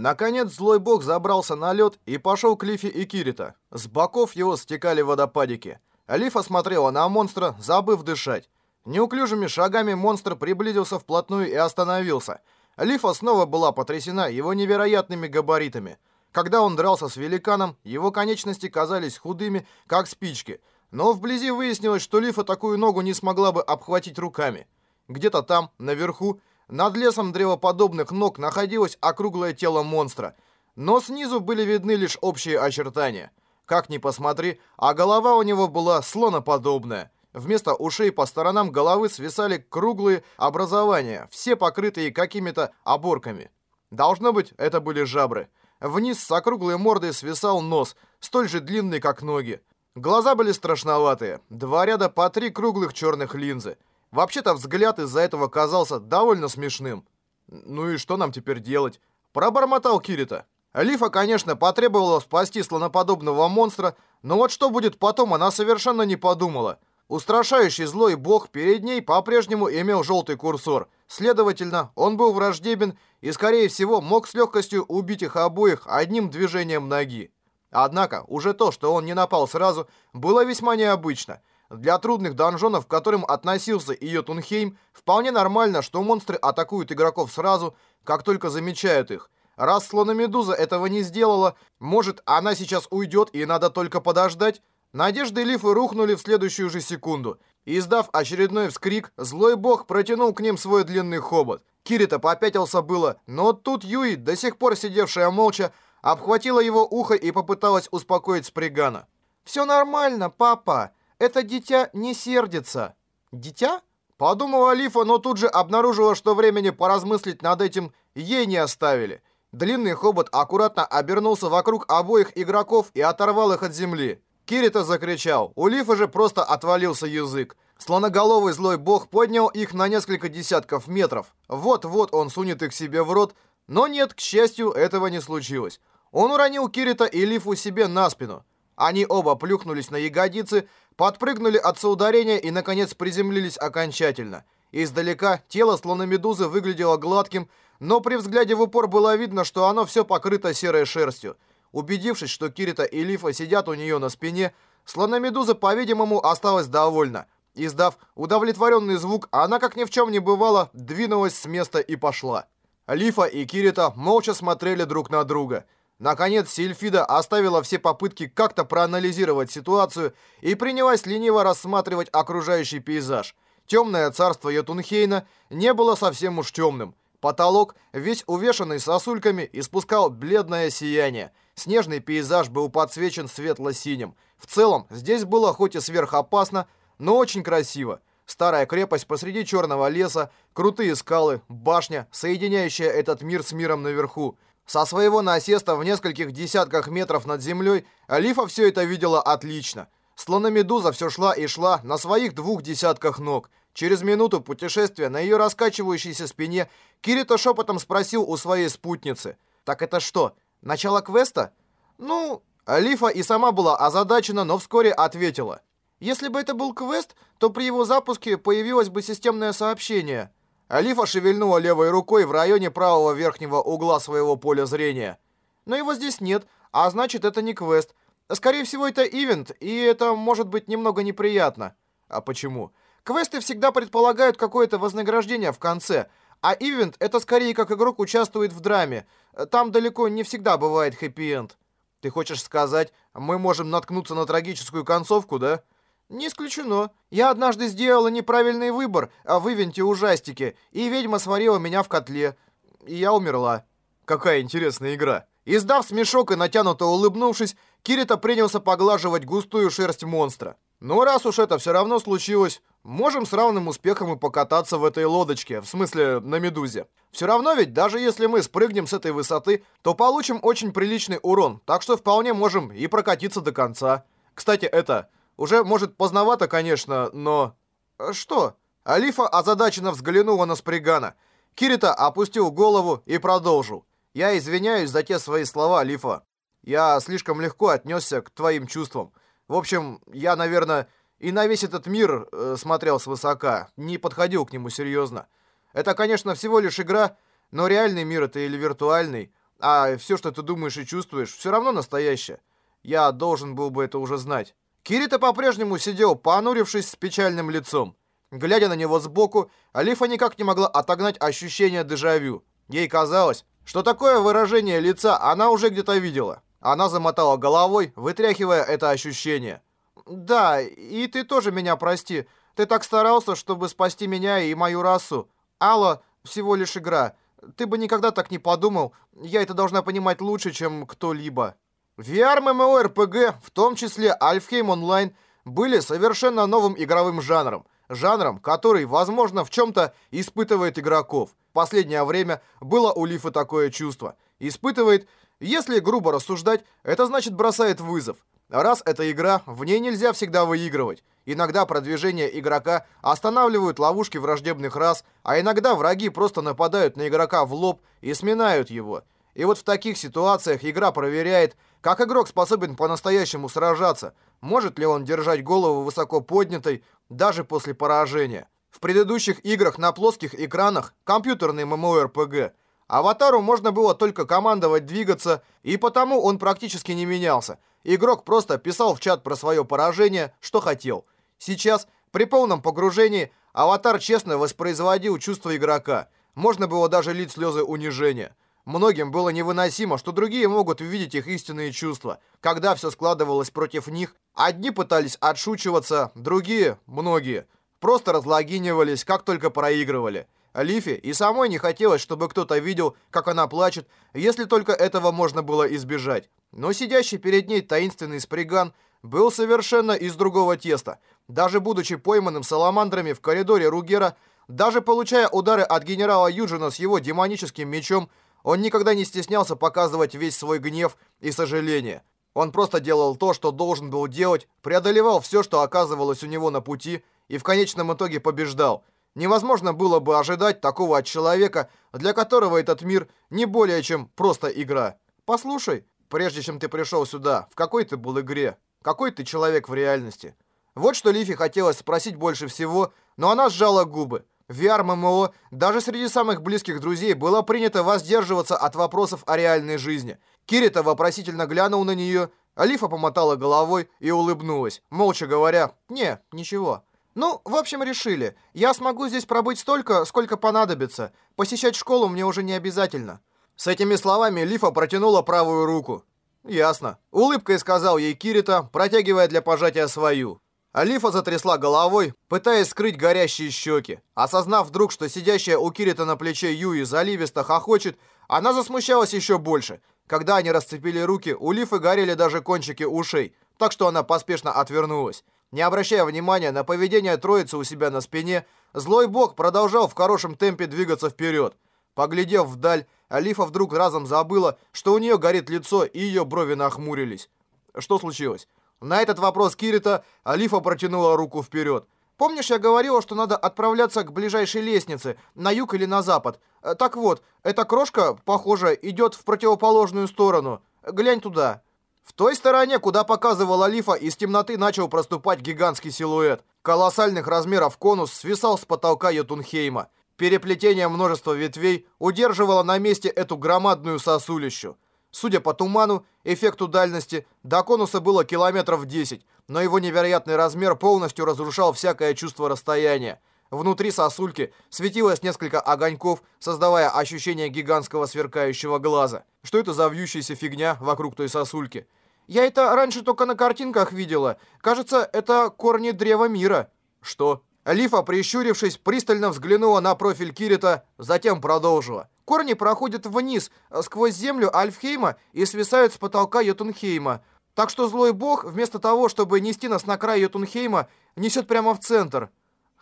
Наконец злой бог забрался на лед и пошел к Лифе и Кирита. С боков его стекали водопадики. Лифа смотрела на монстра, забыв дышать. Неуклюжими шагами монстр приблизился вплотную и остановился. Лифа снова была потрясена его невероятными габаритами. Когда он дрался с великаном, его конечности казались худыми, как спички. Но вблизи выяснилось, что Лифа такую ногу не смогла бы обхватить руками. Где-то там, наверху, над лесом древоподобных ног находилось округлое тело монстра. Но снизу были видны лишь общие очертания. Как ни посмотри, а голова у него была слоноподобная. Вместо ушей по сторонам головы свисали круглые образования, все покрытые какими-то оборками. Должно быть, это были жабры. Вниз с округлой мордой свисал нос, столь же длинный, как ноги. Глаза были страшноватые, два ряда по три круглых черных линзы. Вообще-то взгляд из-за этого казался довольно смешным. «Ну и что нам теперь делать?» Пробормотал Кирита. Лифа, конечно, потребовала спасти слоноподобного монстра, но вот что будет потом, она совершенно не подумала. Устрашающий злой бог перед ней по-прежнему имел желтый курсор. Следовательно, он был враждебен и, скорее всего, мог с легкостью убить их обоих одним движением ноги. Однако, уже то, что он не напал сразу, было весьма необычно. Для трудных донжонов, к которым относился и Йотунхейм, вполне нормально, что монстры атакуют игроков сразу, как только замечают их. Раз слономедуза этого не сделала, может, она сейчас уйдет и надо только подождать? Надежды Лифы рухнули в следующую же секунду. Издав очередной вскрик, злой бог протянул к ним свой длинный хобот. Кирита попятился было, но тут Юи, до сих пор сидевшая молча, обхватила его ухо и попыталась успокоить Спригана. «Все нормально, папа. Это дитя не сердится». «Дитя?» Подумала Лифа, но тут же обнаружила, что времени поразмыслить над этим ей не оставили. Длинный хобот аккуратно обернулся вокруг обоих игроков и оторвал их от земли. Кирита закричал. У Лифа же просто отвалился язык. Слоноголовый злой бог поднял их на несколько десятков метров. Вот-вот он сунет их себе в рот. Но нет, к счастью, этого не случилось. Он уронил Кирита и Лифу себе на спину. Они оба плюхнулись на ягодицы, подпрыгнули от соударения и, наконец, приземлились окончательно. Издалека тело слономедузы выглядело гладким, но при взгляде в упор было видно, что оно все покрыто серой шерстью. Убедившись, что Кирита и Лифа сидят у нее на спине, слономедуза, по-видимому, осталась довольна. Издав удовлетворенный звук, она, как ни в чем не бывало, двинулась с места и пошла. Лифа и Кирита молча смотрели друг на друга. Наконец, Сильфида оставила все попытки как-то проанализировать ситуацию и принялась лениво рассматривать окружающий пейзаж. Темное царство Йотунхейна не было совсем уж темным. Потолок, весь увешанный сосульками, испускал бледное сияние. Снежный пейзаж был подсвечен светло-синим. В целом, здесь было хоть и сверхопасно, но очень красиво. Старая крепость посреди черного леса, крутые скалы, башня, соединяющая этот мир с миром наверху. Со своего насеста в нескольких десятках метров над землей Алифа все это видела отлично. Слономедуза все шла и шла на своих двух десятках ног. Через минуту путешествия на ее раскачивающейся спине Кирита шепотом спросил у своей спутницы. «Так это что, Начало квеста? Ну, Алифа и сама была озадачена, но вскоре ответила. Если бы это был квест, то при его запуске появилось бы системное сообщение. Алифа шевельнула левой рукой в районе правого верхнего угла своего поля зрения. Но его здесь нет, а значит это не квест. Скорее всего это ивент, и это может быть немного неприятно. А почему? Квесты всегда предполагают какое-то вознаграждение в конце – а ивент — это скорее как игрок участвует в драме. Там далеко не всегда бывает хэппи-энд. Ты хочешь сказать, мы можем наткнуться на трагическую концовку, да? Не исключено. Я однажды сделала неправильный выбор а в ивенте ужастики, и ведьма сварила меня в котле. И я умерла. Какая интересная игра. Издав смешок и натянуто улыбнувшись, Кирита принялся поглаживать густую шерсть монстра. Ну, раз уж это все равно случилось, можем с равным успехом и покататься в этой лодочке, в смысле, на медузе. Все равно ведь, даже если мы спрыгнем с этой высоты, то получим очень приличный урон, так что вполне можем и прокатиться до конца. Кстати, это, уже, может, поздновато, конечно, но... Э, что? Алифа озадаченно взглянула на Спригана. Кирита опустил голову и продолжил. Я извиняюсь за те свои слова, Алифа. Я слишком легко отнесся к твоим чувствам. В общем, я, наверное, и на весь этот мир э, смотрел свысока, не подходил к нему серьезно. Это, конечно, всего лишь игра, но реальный мир это или виртуальный. А все, что ты думаешь и чувствуешь, все равно настоящее. Я должен был бы это уже знать. Кирита по-прежнему сидел, понурившись с печальным лицом. Глядя на него сбоку, Алифа никак не могла отогнать ощущение дежавю. Ей казалось, что такое выражение лица она уже где-то видела. Она замотала головой, вытряхивая это ощущение. «Да, и ты тоже меня прости. Ты так старался, чтобы спасти меня и мою расу. Алла всего лишь игра. Ты бы никогда так не подумал. Я это должна понимать лучше, чем кто-либо». VR-MMORPG, в том числе Альфхейм Онлайн, были совершенно новым игровым жанром. Жанром, который, возможно, в чем-то испытывает игроков. В последнее время было у Лифа такое чувство. Испытывает, если грубо рассуждать, это значит бросает вызов. Раз это игра, в ней нельзя всегда выигрывать. Иногда продвижение игрока останавливают ловушки враждебных рас, а иногда враги просто нападают на игрока в лоб и сминают его. И вот в таких ситуациях игра проверяет, как игрок способен по-настоящему сражаться, может ли он держать голову высоко поднятой даже после поражения. В предыдущих играх на плоских экранах, компьютерный MMORPG, аватару можно было только командовать двигаться, и потому он практически не менялся. Игрок просто писал в чат про свое поражение, что хотел. Сейчас, при полном погружении, аватар честно воспроизводил чувства игрока. Можно было даже лить слезы унижения. Многим было невыносимо, что другие могут увидеть их истинные чувства. Когда все складывалось против них, одни пытались отшучиваться, другие, многие, просто разлогинивались, как только проигрывали. Лифи и самой не хотелось, чтобы кто-то видел, как она плачет, если только этого можно было избежать. Но сидящий перед ней таинственный сприган был совершенно из другого теста. Даже будучи пойманным саламандрами в коридоре Ругера, даже получая удары от генерала Юджина с его демоническим мечом, он никогда не стеснялся показывать весь свой гнев и сожаление. Он просто делал то, что должен был делать, преодолевал все, что оказывалось у него на пути, и в конечном итоге побеждал. Невозможно было бы ожидать такого от человека, для которого этот мир не более чем просто игра. Послушай, прежде чем ты пришел сюда, в какой ты был игре? Какой ты человек в реальности? Вот что Лифи хотелось спросить больше всего, но она сжала губы. В VR-ММО даже среди самых близких друзей было принято воздерживаться от вопросов о реальной жизни. Кирита вопросительно глянул на нее, Алифа помотала головой и улыбнулась, молча говоря «Не, ничего». «Ну, в общем, решили. Я смогу здесь пробыть столько, сколько понадобится. Посещать школу мне уже не обязательно». С этими словами Лифа протянула правую руку. «Ясно». Улыбкой сказал ей Кирита, протягивая для пожатия свою. Алифа затрясла головой, пытаясь скрыть горящие щеки. Осознав вдруг, что сидящая у Кирита на плече Юи заливисто хохочет, она засмущалась еще больше. Когда они расцепили руки, у Лифы горели даже кончики ушей, так что она поспешно отвернулась. Не обращая внимания на поведение троицы у себя на спине, злой бог продолжал в хорошем темпе двигаться вперед. Поглядев вдаль, Алифа вдруг разом забыла, что у нее горит лицо и ее брови нахмурились. Что случилось? На этот вопрос Кирита Алифа протянула руку вперед. «Помнишь, я говорила, что надо отправляться к ближайшей лестнице, на юг или на запад? Э, так вот, эта крошка, похоже, идет в противоположную сторону. Глянь туда». В той стороне, куда показывал Алифа, из темноты начал проступать гигантский силуэт. Колоссальных размеров конус свисал с потолка Йотунхейма. Переплетение множества ветвей удерживало на месте эту громадную сосулищу. Судя по туману, эффекту дальности, до конуса было километров 10, но его невероятный размер полностью разрушал всякое чувство расстояния. Внутри сосульки светилось несколько огоньков, создавая ощущение гигантского сверкающего глаза. Что это за вьющаяся фигня вокруг той сосульки? Я это раньше только на картинках видела. Кажется, это корни древа мира. Что? Лифа, прищурившись, пристально взглянула на профиль Кирита, затем продолжила. Корни проходят вниз, сквозь землю Альфхейма и свисают с потолка Йотунхейма. Так что злой бог, вместо того, чтобы нести нас на край Йотунхейма, несет прямо в центр.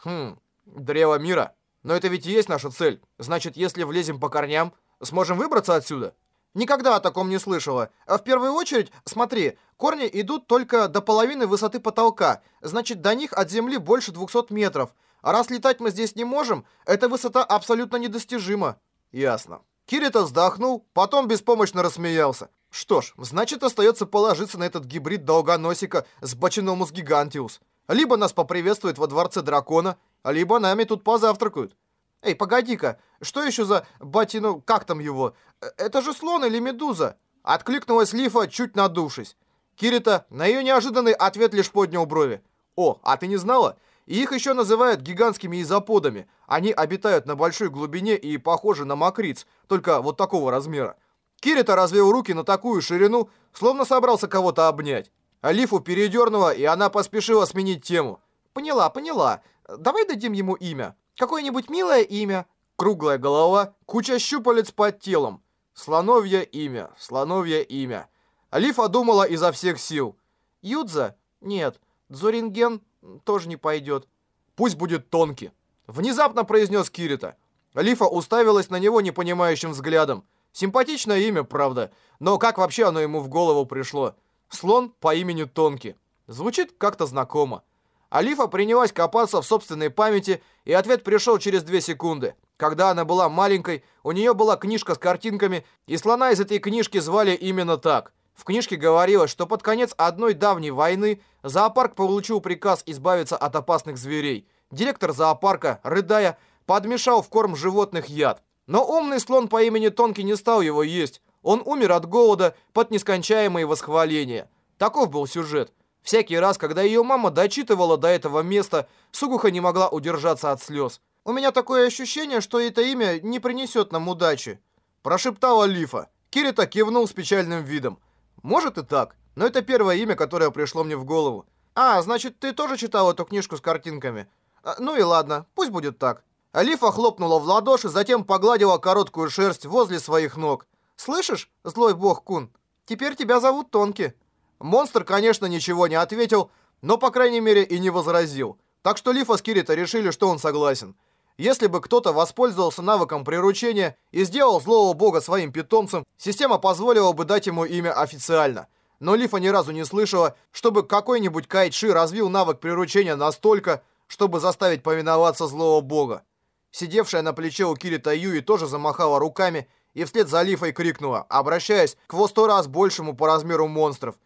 Хм, древо мира. Но это ведь и есть наша цель. Значит, если влезем по корням, сможем выбраться отсюда? Никогда о таком не слышала. А в первую очередь, смотри, корни идут только до половины высоты потолка. Значит, до них от земли больше 200 метров. А раз летать мы здесь не можем, эта высота абсолютно недостижима. Ясно. Кирита вздохнул, потом беспомощно рассмеялся. Что ж, значит остается положиться на этот гибрид долгоносика с бочиномус гигантиус. Либо нас поприветствует во дворце дракона, либо нами тут позавтракают. Эй, погоди-ка, что еще за батину... Как там его? Э, это же слон или медуза? Откликнулась Лифа, чуть надувшись. Кирита на ее неожиданный ответ лишь поднял брови. О, а ты не знала? их еще называют гигантскими изоподами. Они обитают на большой глубине и похожи на мокриц, только вот такого размера. Кирита развел руки на такую ширину, словно собрался кого-то обнять. Алифу передернула, и она поспешила сменить тему. «Поняла, поняла. Давай дадим ему имя. Какое-нибудь милое имя». Круглая голова, куча щупалец под телом. Слоновье имя, слоновье имя. Алифа думала изо всех сил. «Юдза? Нет. Дзоринген? Тоже не пойдет». «Пусть будет Тонки», — внезапно произнес Кирита. Алифа уставилась на него непонимающим взглядом. Симпатичное имя, правда, но как вообще оно ему в голову пришло? Слон по имени Тонки. Звучит как-то знакомо. Алифа принялась копаться в собственной памяти, и ответ пришел через две секунды. Когда она была маленькой, у нее была книжка с картинками, и слона из этой книжки звали именно так. В книжке говорилось, что под конец одной давней войны зоопарк получил приказ избавиться от опасных зверей. Директор зоопарка, рыдая, подмешал в корм животных яд. Но умный слон по имени Тонки не стал его есть. Он умер от голода под нескончаемые восхваления. Таков был сюжет. Всякий раз, когда ее мама дочитывала до этого места, Сугуха не могла удержаться от слез. «У меня такое ощущение, что это имя не принесет нам удачи», прошептала Лифа. Кирита кивнул с печальным видом. «Может и так, но это первое имя, которое пришло мне в голову». «А, значит, ты тоже читал эту книжку с картинками?» а, «Ну и ладно, пусть будет так». Алифа хлопнула в ладоши, затем погладила короткую шерсть возле своих ног. «Слышишь, злой бог Кун, теперь тебя зовут Тонки». Монстр, конечно, ничего не ответил, но, по крайней мере, и не возразил. Так что Лифа с Кирита решили, что он согласен. Если бы кто-то воспользовался навыком приручения и сделал злого бога своим питомцем, система позволила бы дать ему имя официально. Но Лифа ни разу не слышала, чтобы какой-нибудь Кайтши развил навык приручения настолько, чтобы заставить повиноваться злого бога. Сидевшая на плече у Кирита Юи тоже замахала руками и вслед за Лифой крикнула, обращаясь к во сто раз большему по размеру монстров.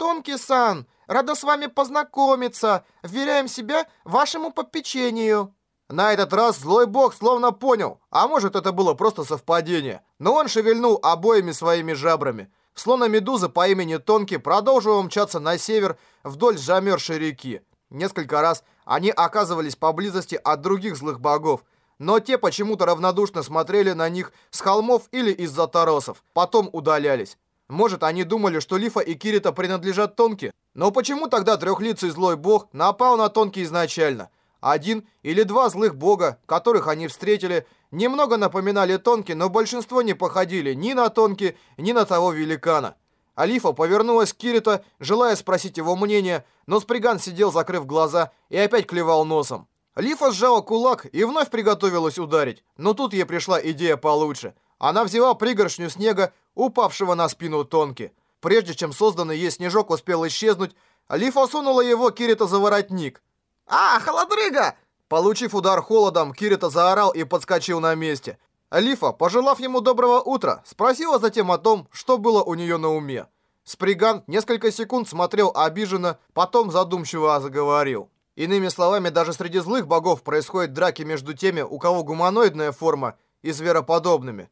«Тонки-сан, рада с вами познакомиться. Вверяем себя вашему попечению». На этот раз злой бог словно понял, а может это было просто совпадение, но он шевельнул обоими своими жабрами. Слона медуза по имени Тонки продолжила мчаться на север вдоль замерзшей реки. Несколько раз они оказывались поблизости от других злых богов, но те почему-то равнодушно смотрели на них с холмов или из-за торосов, потом удалялись. Может, они думали, что Лифа и Кирита принадлежат Тонке? Но почему тогда трехлицый злой бог напал на Тонки изначально? Один или два злых бога, которых они встретили, немного напоминали Тонки, но большинство не походили ни на Тонки, ни на того великана. Алифа повернулась к Кирита, желая спросить его мнение, но Сприган сидел, закрыв глаза, и опять клевал носом. Лифа сжала кулак и вновь приготовилась ударить, но тут ей пришла идея получше. Она взяла пригоршню снега, упавшего на спину Тонки. Прежде чем созданный ей снежок успел исчезнуть, Лифа сунула его Кирита за воротник. «А, холодрыга!» Получив удар холодом, Кирита заорал и подскочил на месте. Лифа, пожелав ему доброго утра, спросила затем о том, что было у нее на уме. Спригант несколько секунд смотрел обиженно, потом задумчиво заговорил. Иными словами, даже среди злых богов происходят драки между теми, у кого гуманоидная форма, и звероподобными.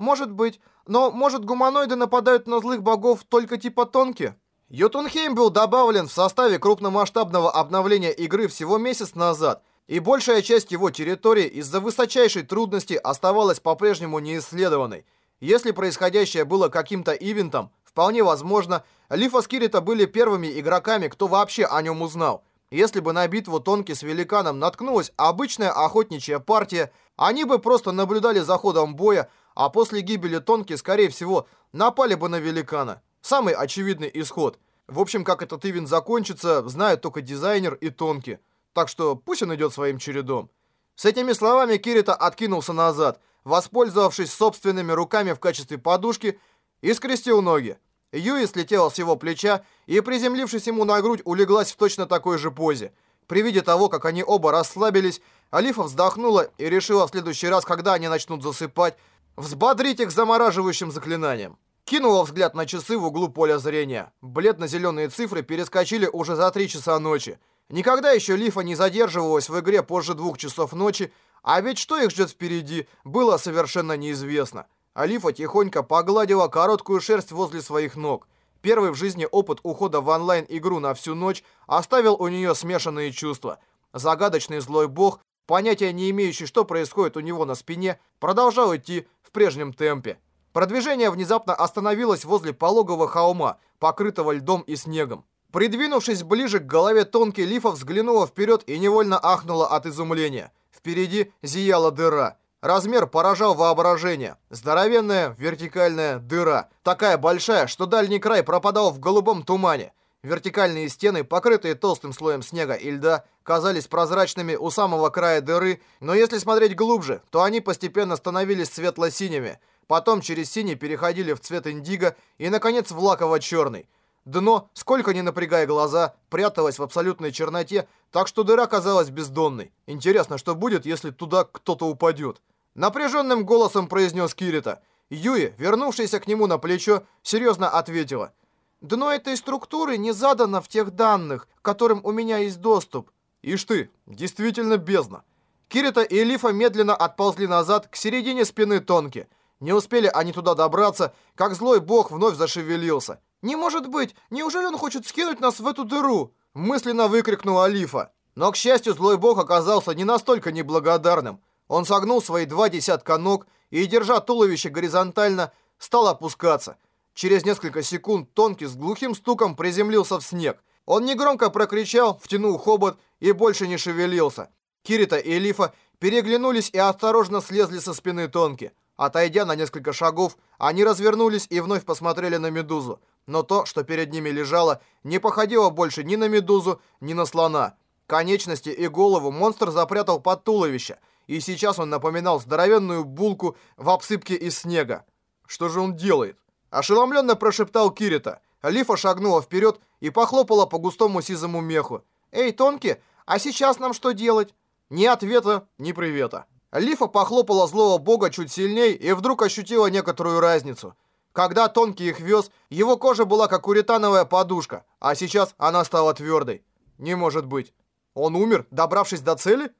Может быть, но может гуманоиды нападают на злых богов только типа тонки? Ютунхейм был добавлен в составе крупномасштабного обновления игры всего месяц назад, и большая часть его территории из-за высочайшей трудности оставалась по-прежнему неисследованной. Если происходящее было каким-то ивентом, вполне возможно, Лифа с были первыми игроками, кто вообще о нем узнал – если бы на битву Тонки с Великаном наткнулась обычная охотничья партия, они бы просто наблюдали за ходом боя, а после гибели Тонки, скорее всего, напали бы на Великана. Самый очевидный исход. В общем, как этот ивент закончится, знают только дизайнер и Тонки. Так что пусть он идет своим чередом. С этими словами Кирита откинулся назад, воспользовавшись собственными руками в качестве подушки, и скрестил ноги. Юи слетела с его плеча и, приземлившись ему на грудь, улеглась в точно такой же позе. При виде того, как они оба расслабились, Алифа вздохнула и решила в следующий раз, когда они начнут засыпать, взбодрить их замораживающим заклинанием. Кинула взгляд на часы в углу поля зрения. Бледно-зеленые цифры перескочили уже за 3 часа ночи. Никогда еще Лифа не задерживалась в игре позже двух часов ночи, А ведь что их ждет впереди, было совершенно неизвестно. Алифа тихонько погладила короткую шерсть возле своих ног. Первый в жизни опыт ухода в онлайн-игру на всю ночь оставил у нее смешанные чувства. Загадочный злой бог, понятия не имеющий, что происходит у него на спине, продолжал идти в прежнем темпе. Продвижение внезапно остановилось возле пологого холма, покрытого льдом и снегом. Придвинувшись ближе к голове тонкий Лифа взглянула вперед и невольно ахнула от изумления. Впереди зияла дыра. Размер поражал воображение. Здоровенная вертикальная дыра. Такая большая, что дальний край пропадал в голубом тумане. Вертикальные стены, покрытые толстым слоем снега и льда, казались прозрачными у самого края дыры, но если смотреть глубже, то они постепенно становились светло-синими. Потом через синий переходили в цвет индиго и, наконец, в лаково-черный. Дно, сколько ни напрягая глаза, пряталось в абсолютной черноте, так что дыра казалась бездонной. Интересно, что будет, если туда кто-то упадет? Напряженным голосом произнес Кирита. Юи, вернувшаяся к нему на плечо, серьезно ответила. «Дно этой структуры не задано в тех данных, к которым у меня есть доступ». «Ишь ты, действительно бездна». Кирита и Элифа медленно отползли назад к середине спины Тонки. Не успели они туда добраться, как злой бог вновь зашевелился. «Не может быть! Неужели он хочет скинуть нас в эту дыру?» Мысленно выкрикнула Алифа. Но, к счастью, злой бог оказался не настолько неблагодарным. Он согнул свои два десятка ног и, держа туловище горизонтально, стал опускаться. Через несколько секунд Тонкий с глухим стуком приземлился в снег. Он негромко прокричал, втянул хобот и больше не шевелился. Кирита и Элифа переглянулись и осторожно слезли со спины Тонки. Отойдя на несколько шагов, они развернулись и вновь посмотрели на Медузу. Но то, что перед ними лежало, не походило больше ни на Медузу, ни на слона. Конечности и голову монстр запрятал под туловище – и сейчас он напоминал здоровенную булку в обсыпке из снега. Что же он делает? Ошеломленно прошептал Кирита. Лифа шагнула вперед и похлопала по густому сизому меху. «Эй, Тонки, а сейчас нам что делать?» Ни ответа, ни привета. Лифа похлопала злого бога чуть сильней и вдруг ощутила некоторую разницу. Когда Тонки их вез, его кожа была как уритановая подушка, а сейчас она стала твердой. Не может быть. Он умер, добравшись до цели?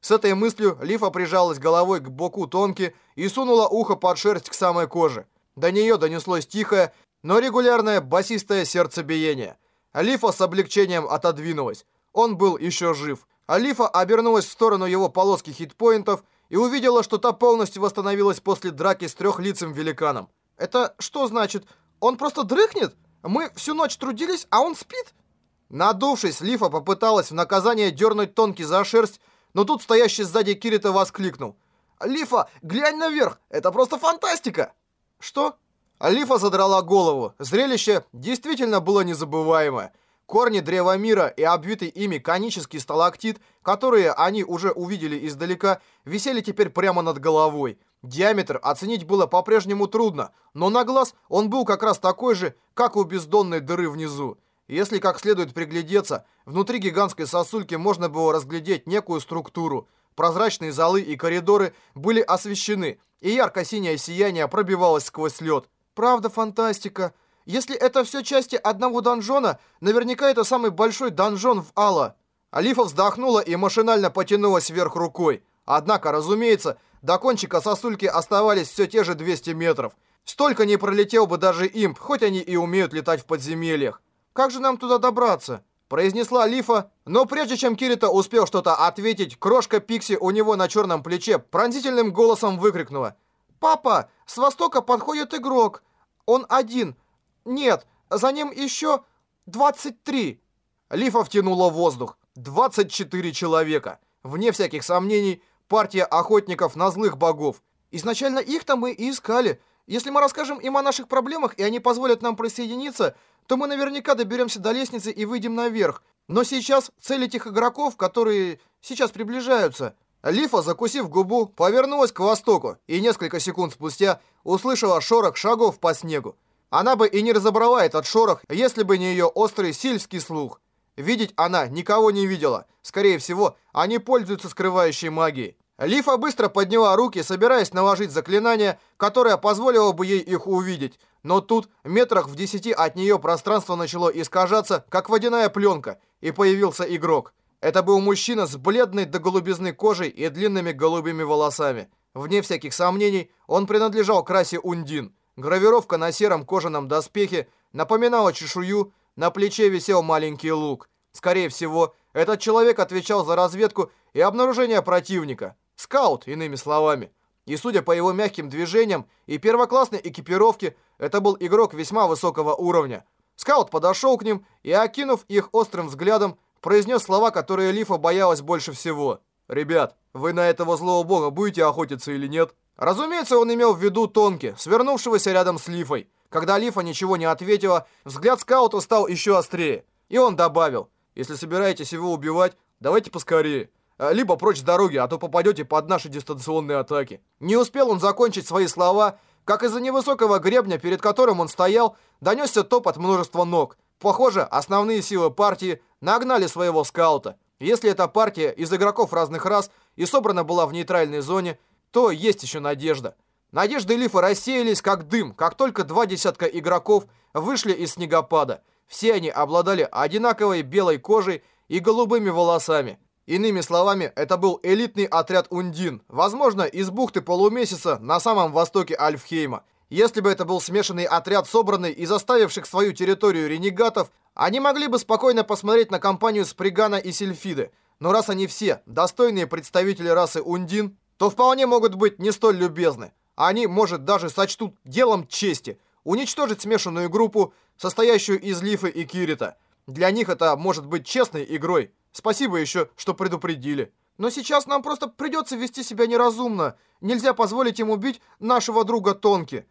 С этой мыслью Лифа прижалась головой к боку Тонки и сунула ухо под шерсть к самой коже. До нее донеслось тихое, но регулярное басистое сердцебиение. Лифа с облегчением отодвинулась. Он был еще жив. Алифа обернулась в сторону его полоски хитпоинтов и увидела, что та полностью восстановилась после драки с трехлицым великаном. «Это что значит? Он просто дрыхнет? Мы всю ночь трудились, а он спит?» Надувшись, Лифа попыталась в наказание дернуть Тонки за шерсть, но тут стоящий сзади Кирита воскликнул. «Лифа, глянь наверх! Это просто фантастика!» «Что?» Алифа задрала голову. Зрелище действительно было незабываемое. Корни древа мира и обвитый ими конический сталактит, которые они уже увидели издалека, висели теперь прямо над головой. Диаметр оценить было по-прежнему трудно, но на глаз он был как раз такой же, как у бездонной дыры внизу. Если как следует приглядеться, внутри гигантской сосульки можно было разглядеть некую структуру. Прозрачные залы и коридоры были освещены, и ярко-синее сияние пробивалось сквозь лед. Правда, фантастика. Если это все части одного донжона, наверняка это самый большой донжон в Алла. Алифа вздохнула и машинально потянулась вверх рукой. Однако, разумеется, до кончика сосульки оставались все те же 200 метров. Столько не пролетел бы даже имп, хоть они и умеют летать в подземельях. Как же нам туда добраться?» Произнесла Лифа, но прежде чем Кирита успел что-то ответить, крошка Пикси у него на черном плече пронзительным голосом выкрикнула. «Папа, с востока подходит игрок. Он один. Нет, за ним еще 23». Лифа втянула воздух. 24 человека. Вне всяких сомнений, партия охотников на злых богов. Изначально их-то мы и искали. Если мы расскажем им о наших проблемах, и они позволят нам присоединиться, то мы наверняка доберемся до лестницы и выйдем наверх. Но сейчас цель этих игроков, которые сейчас приближаются. Лифа, закусив губу, повернулась к востоку и несколько секунд спустя услышала шорох шагов по снегу. Она бы и не разобрала этот шорох, если бы не ее острый сильский слух. Видеть она никого не видела. Скорее всего, они пользуются скрывающей магией. Лифа быстро подняла руки, собираясь наложить заклинание, которое позволило бы ей их увидеть. Но тут, метрах в десяти от нее пространство начало искажаться, как водяная пленка, и появился игрок. Это был мужчина с бледной до голубизны кожей и длинными голубыми волосами. Вне всяких сомнений, он принадлежал к расе Ундин. Гравировка на сером кожаном доспехе напоминала чешую, на плече висел маленький лук. Скорее всего, этот человек отвечал за разведку и обнаружение противника. Скаут, иными словами. И судя по его мягким движениям и первоклассной экипировке, это был игрок весьма высокого уровня. Скаут подошел к ним и, окинув их острым взглядом, произнес слова, которые Лифа боялась больше всего. «Ребят, вы на этого злого бога будете охотиться или нет?» Разумеется, он имел в виду Тонки, свернувшегося рядом с Лифой. Когда Лифа ничего не ответила, взгляд скаута стал еще острее. И он добавил, «Если собираетесь его убивать, давайте поскорее. Э, либо прочь с дороги, а то попадете под наши дистанционные атаки». Не успел он закончить свои слова, как из-за невысокого гребня, перед которым он стоял, донесся топот множества ног. Похоже, основные силы партии нагнали своего скаута. Если эта партия из игроков разных рас и собрана была в нейтральной зоне, то есть еще надежда. Надежды Лифа рассеялись как дым, как только два десятка игроков вышли из снегопада. Все они обладали одинаковой белой кожей и голубыми волосами. Иными словами, это был элитный отряд Ундин, возможно, из бухты полумесяца на самом востоке Альфхейма. Если бы это был смешанный отряд, собранный и заставивших свою территорию ренегатов, они могли бы спокойно посмотреть на компанию Спригана и Сильфиды. Но раз они все достойные представители расы Ундин, то вполне могут быть не столь любезны. Они, может, даже сочтут делом чести уничтожить смешанную группу, состоящую из Лифы и Кирита. Для них это может быть честной игрой. Спасибо еще, что предупредили. Но сейчас нам просто придется вести себя неразумно. Нельзя позволить им убить нашего друга Тонки.